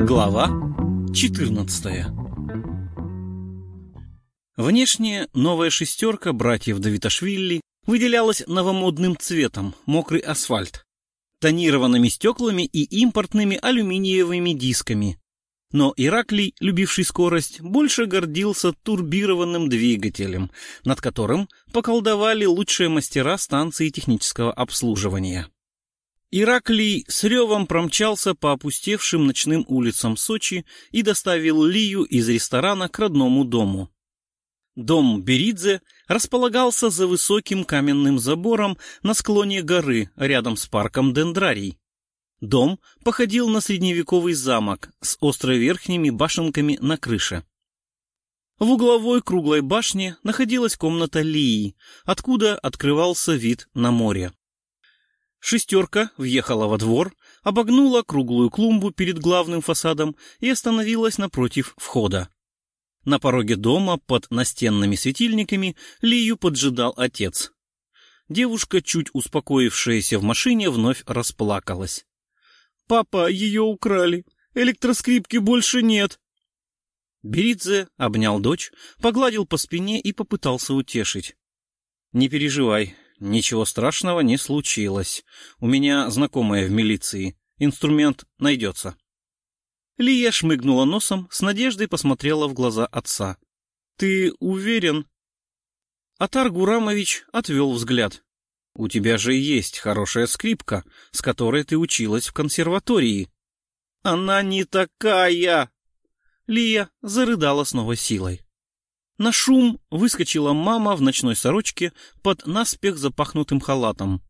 Глава 14 Внешне новая шестерка братьев Давиташвили выделялась новомодным цветом, мокрый асфальт, тонированными стеклами и импортными алюминиевыми дисками. Но Ираклий, любивший скорость, больше гордился турбированным двигателем, над которым поколдовали лучшие мастера станции технического обслуживания. Ираклий с ревом промчался по опустевшим ночным улицам Сочи и доставил Лию из ресторана к родному дому. Дом Беридзе располагался за высоким каменным забором на склоне горы рядом с парком Дендрарий. Дом походил на средневековый замок с остро-верхними башенками на крыше. В угловой круглой башне находилась комната Лии, откуда открывался вид на море. Шестерка въехала во двор, обогнула круглую клумбу перед главным фасадом и остановилась напротив входа. На пороге дома под настенными светильниками Лию поджидал отец. Девушка, чуть успокоившаяся в машине, вновь расплакалась. «Папа, ее украли! Электроскрипки больше нет!» Беридзе обнял дочь, погладил по спине и попытался утешить. «Не переживай, ничего страшного не случилось. У меня знакомая в милиции. Инструмент найдется». Лия шмыгнула носом, с надеждой посмотрела в глаза отца. «Ты уверен?» Атар Гурамович отвел взгляд. «У тебя же есть хорошая скрипка, с которой ты училась в консерватории». «Она не такая!» Лия зарыдала снова силой. На шум выскочила мама в ночной сорочке под наспех запахнутым халатом.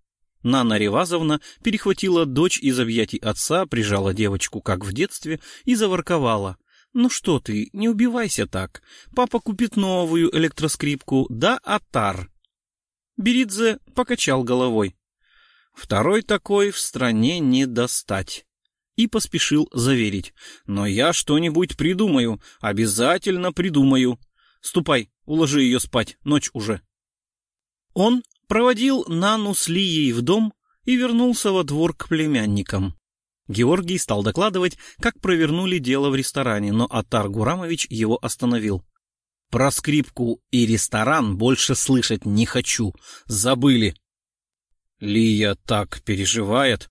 Нана Ревазовна перехватила дочь из объятий отца, прижала девочку, как в детстве, и заворковала. «Ну что ты, не убивайся так. Папа купит новую электроскрипку, да, Атар?» Беридзе покачал головой. «Второй такой в стране не достать». И поспешил заверить. «Но я что-нибудь придумаю, обязательно придумаю. Ступай, уложи ее спать, ночь уже». Он проводил Нану с Лией в дом и вернулся во двор к племянникам. Георгий стал докладывать, как провернули дело в ресторане, но Атар Гурамович его остановил. «Про скрипку и ресторан больше слышать не хочу. Забыли». Лия так переживает.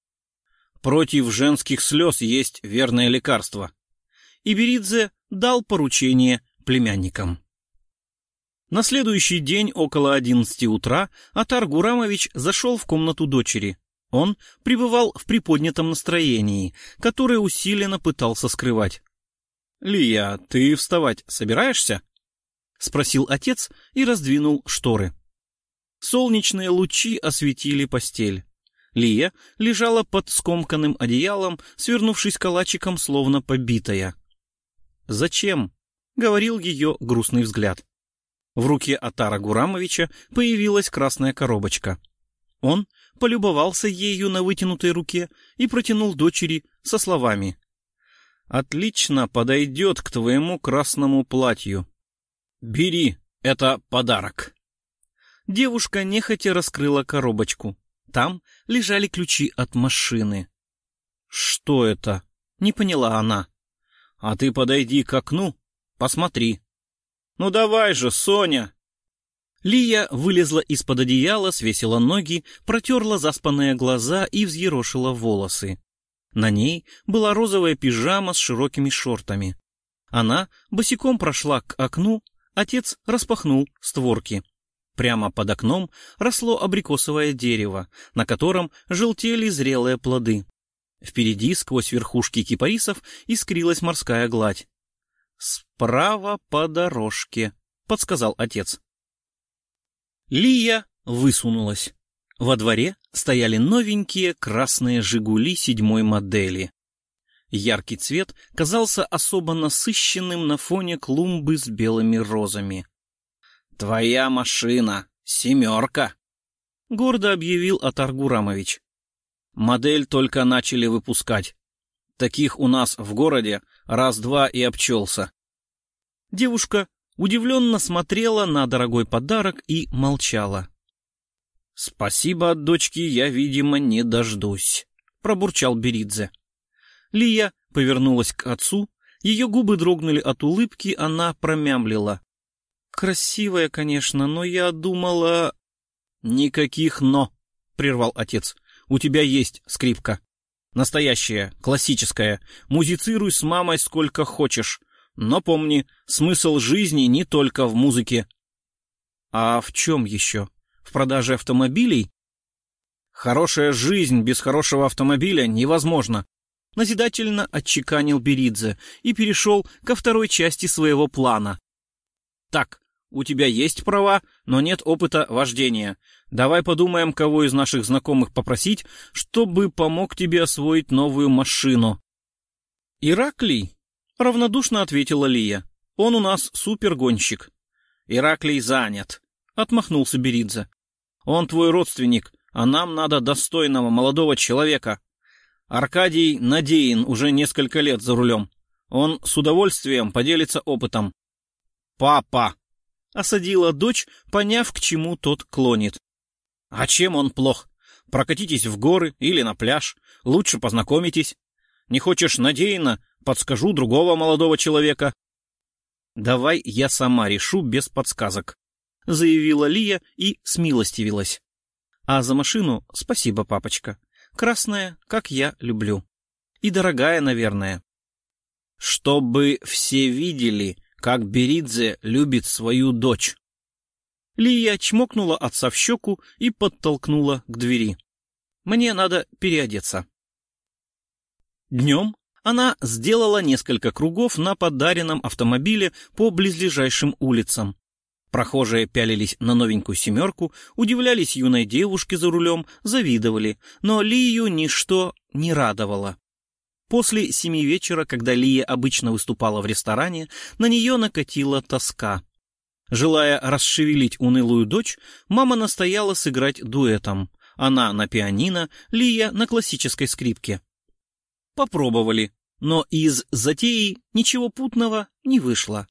Против женских слез есть верное лекарство. Иберидзе дал поручение племянникам. На следующий день около одиннадцати утра Атар Гурамович зашел в комнату дочери. Он пребывал в приподнятом настроении, которое усиленно пытался скрывать. «Лия, ты вставать собираешься?» — спросил отец и раздвинул шторы. Солнечные лучи осветили постель. Лия лежала под скомканным одеялом, свернувшись калачиком, словно побитая. «Зачем?» — говорил ее грустный взгляд. В руке Атара Гурамовича появилась красная коробочка. Он полюбовался ею на вытянутой руке и протянул дочери со словами. «Отлично подойдет к твоему красному платью. Бери, это подарок». Девушка нехотя раскрыла коробочку. Там лежали ключи от машины. «Что это?» — не поняла она. «А ты подойди к окну, посмотри». «Ну давай же, Соня!» Лия вылезла из-под одеяла, свесила ноги, протерла заспанные глаза и взъерошила волосы. На ней была розовая пижама с широкими шортами. Она босиком прошла к окну, отец распахнул створки. Прямо под окном росло абрикосовое дерево, на котором желтели зрелые плоды. Впереди, сквозь верхушки кипарисов, искрилась морская гладь. «Справа по дорожке», — подсказал отец. Лия высунулась. Во дворе стояли новенькие красные «Жигули» седьмой модели. Яркий цвет казался особо насыщенным на фоне клумбы с белыми розами. «Твоя машина! Семерка!» — гордо объявил Атар Гурамович. «Модель только начали выпускать. Таких у нас в городе раз-два и обчелся. Девушка удивленно смотрела на дорогой подарок и молчала. «Спасибо от дочки я, видимо, не дождусь», — пробурчал Беридзе. Лия повернулась к отцу, ее губы дрогнули от улыбки, она промямлила. «Красивая, конечно, но я думала...» «Никаких «но», — прервал отец. «У тебя есть скрипка. Настоящая, классическая. Музицируй с мамой сколько хочешь. Но помни, смысл жизни не только в музыке». «А в чем еще?» в продаже автомобилей? Хорошая жизнь без хорошего автомобиля невозможна. Назидательно отчеканил Беридзе и перешел ко второй части своего плана. Так, у тебя есть права, но нет опыта вождения. Давай подумаем, кого из наших знакомых попросить, чтобы помог тебе освоить новую машину. Ираклий, равнодушно ответила Лия. Он у нас супергонщик. Ираклий занят, отмахнулся Беридзе. Он твой родственник, а нам надо достойного молодого человека. Аркадий Надеин уже несколько лет за рулем. Он с удовольствием поделится опытом. «Папа!» — осадила дочь, поняв, к чему тот клонит. «А чем он плох? Прокатитесь в горы или на пляж. Лучше познакомитесь. Не хочешь Надеина? Подскажу другого молодого человека». «Давай я сама решу без подсказок», заявила Лия и смилостивилась. А за машину спасибо, папочка. Красная, как я люблю. И дорогая, наверное. Чтобы все видели, как Беридзе любит свою дочь. Лия чмокнула отца в щеку и подтолкнула к двери. Мне надо переодеться. Днем она сделала несколько кругов на подаренном автомобиле по близлежащим улицам, Прохожие пялились на новенькую семерку, удивлялись юной девушке за рулем, завидовали, но Лию ничто не радовало. После семи вечера, когда Лия обычно выступала в ресторане, на нее накатила тоска. Желая расшевелить унылую дочь, мама настояла сыграть дуэтом. Она на пианино, Лия на классической скрипке. Попробовали, но из затеи ничего путного не вышло.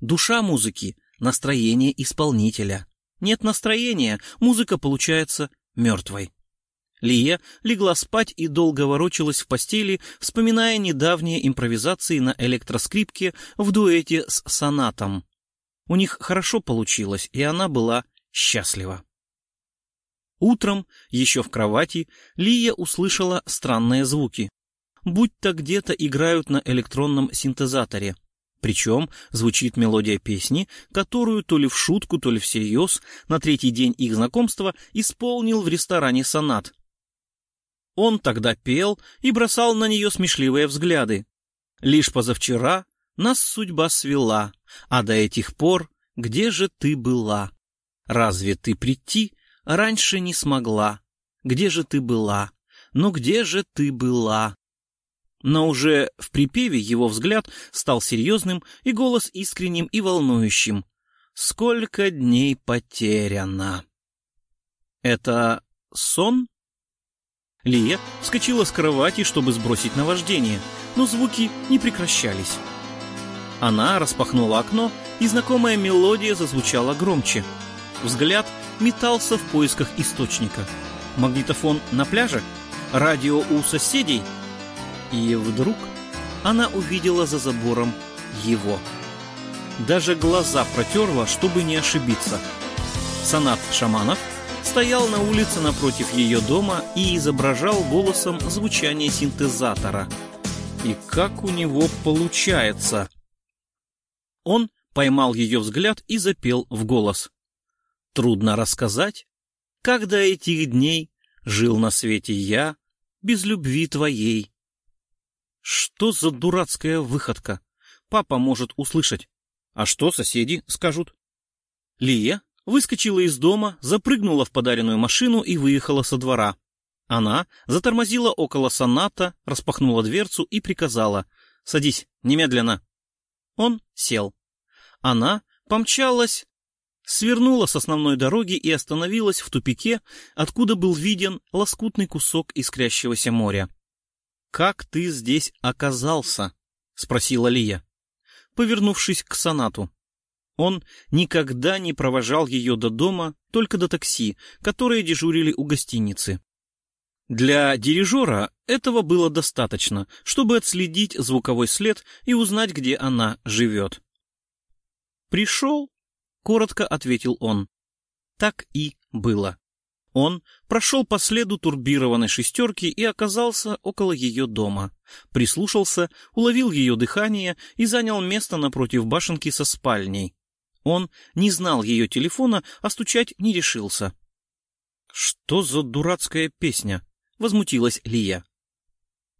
Душа музыки настроение исполнителя. Нет настроения, музыка получается мертвой. Лия легла спать и долго ворочалась в постели, вспоминая недавние импровизации на электроскрипке в дуэте с сонатом. У них хорошо получилось, и она была счастлива. Утром, еще в кровати, Лия услышала странные звуки. Будь-то где-то играют на электронном синтезаторе — причем звучит мелодия песни, которую то ли в шутку, то ли всерьез на третий день их знакомства исполнил в ресторане «Сонат». Он тогда пел и бросал на нее смешливые взгляды. Лишь позавчера нас судьба свела, а до этих пор где же ты была? Разве ты прийти раньше не смогла? Где же ты была? Ну где же ты была? Но уже в припеве его взгляд стал серьезным и голос искренним и волнующим. «Сколько дней потеряно!» «Это сон?» Лия вскочила с кровати, чтобы сбросить наваждение, но звуки не прекращались. Она распахнула окно, и знакомая мелодия зазвучала громче. Взгляд метался в поисках источника. Магнитофон на пляже? Радио у соседей — и вдруг она увидела за забором его. Даже глаза протерла, чтобы не ошибиться. Санат Шаманов стоял на улице напротив ее дома и изображал голосом звучание синтезатора. И как у него получается? Он поймал ее взгляд и запел в голос. Трудно рассказать, как до этих дней жил на свете я без любви твоей. Что за дурацкая выходка? Папа может услышать. А что соседи скажут? Лия выскочила из дома, запрыгнула в подаренную машину и выехала со двора. Она затормозила около соната, распахнула дверцу и приказала «Садись, немедленно». Он сел. Она помчалась, свернула с основной дороги и остановилась в тупике, откуда был виден лоскутный кусок искрящегося моря. «Как ты здесь оказался?» — спросила Лия, повернувшись к сонату. Он никогда не провожал ее до дома, только до такси, которые дежурили у гостиницы. Для дирижера этого было достаточно, чтобы отследить звуковой след и узнать, где она живет. «Пришел?» — коротко ответил он. Так и было. Он прошел по следу турбированной шестерки и оказался около ее дома. Прислушался, уловил ее дыхание и занял место напротив башенки со спальней. Он не знал ее телефона, а стучать не решился. «Что за дурацкая песня?» — возмутилась Лия.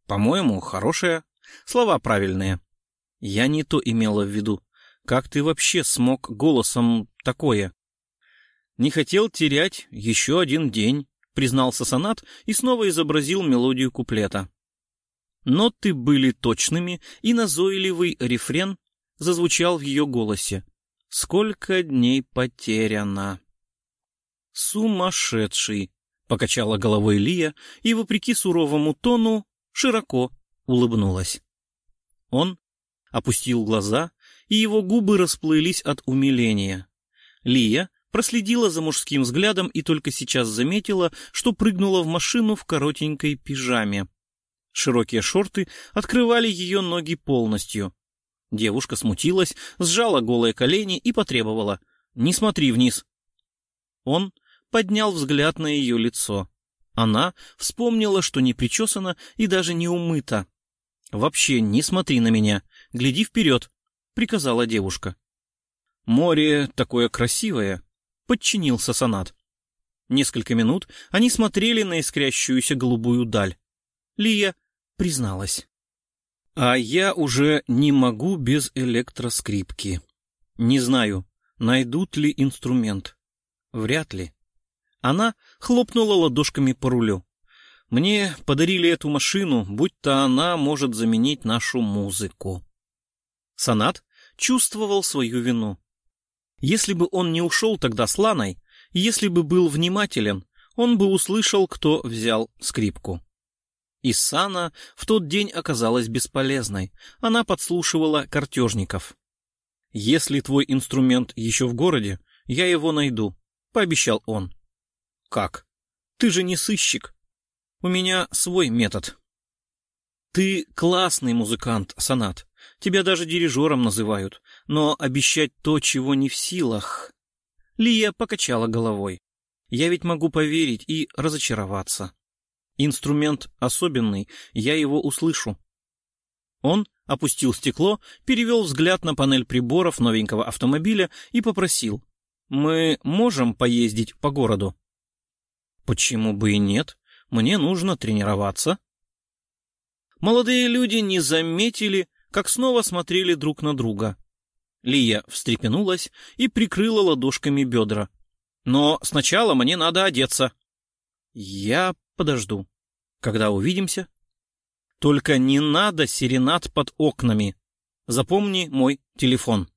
«По-моему, хорошая. Слова правильные. Я не то имела в виду. Как ты вообще смог голосом такое?» «Не хотел терять еще один день», — признался Сонат и снова изобразил мелодию куплета. Ноты были точными, и назойливый рефрен зазвучал в ее голосе. «Сколько дней потеряно!» «Сумасшедший!» — покачала головой Лия и, вопреки суровому тону, широко улыбнулась. Он опустил глаза, и его губы расплылись от умиления. Лия проследила за мужским взглядом и только сейчас заметила, что прыгнула в машину в коротенькой пижаме. Широкие шорты открывали ее ноги полностью. Девушка смутилась, сжала голые колени и потребовала «Не смотри вниз». Он поднял взгляд на ее лицо. Она вспомнила, что не причесана и даже не умыта. «Вообще не смотри на меня, гляди вперед», — приказала девушка. «Море такое красивое», — подчинился сонат. Несколько минут они смотрели на искрящуюся голубую даль. Лия призналась. «А я уже не могу без электроскрипки. Не знаю, найдут ли инструмент. Вряд ли». Она хлопнула ладошками по рулю. «Мне подарили эту машину, будь-то она может заменить нашу музыку». Санат чувствовал свою вину. Если бы он не ушел тогда с Ланой, если бы был внимателен, он бы услышал, кто взял скрипку. Исана в тот день оказалась бесполезной. Она подслушивала картежников. «Если твой инструмент еще в городе, я его найду», — пообещал он. Как? Ты же не сыщик. У меня свой метод. Ты классный музыкант, Санат. Тебя даже дирижером называют. Но обещать то, чего не в силах... Лия покачала головой. Я ведь могу поверить и разочароваться. Инструмент особенный, я его услышу. Он опустил стекло, перевел взгляд на панель приборов новенького автомобиля и попросил. «Мы можем поездить по городу?» Почему бы и нет? Мне нужно тренироваться. Молодые люди не заметили, как снова смотрели друг на друга. Лия встрепенулась и прикрыла ладошками бедра. Но сначала мне надо одеться. Я подожду. Когда увидимся? Только не надо серенад под окнами. Запомни мой телефон.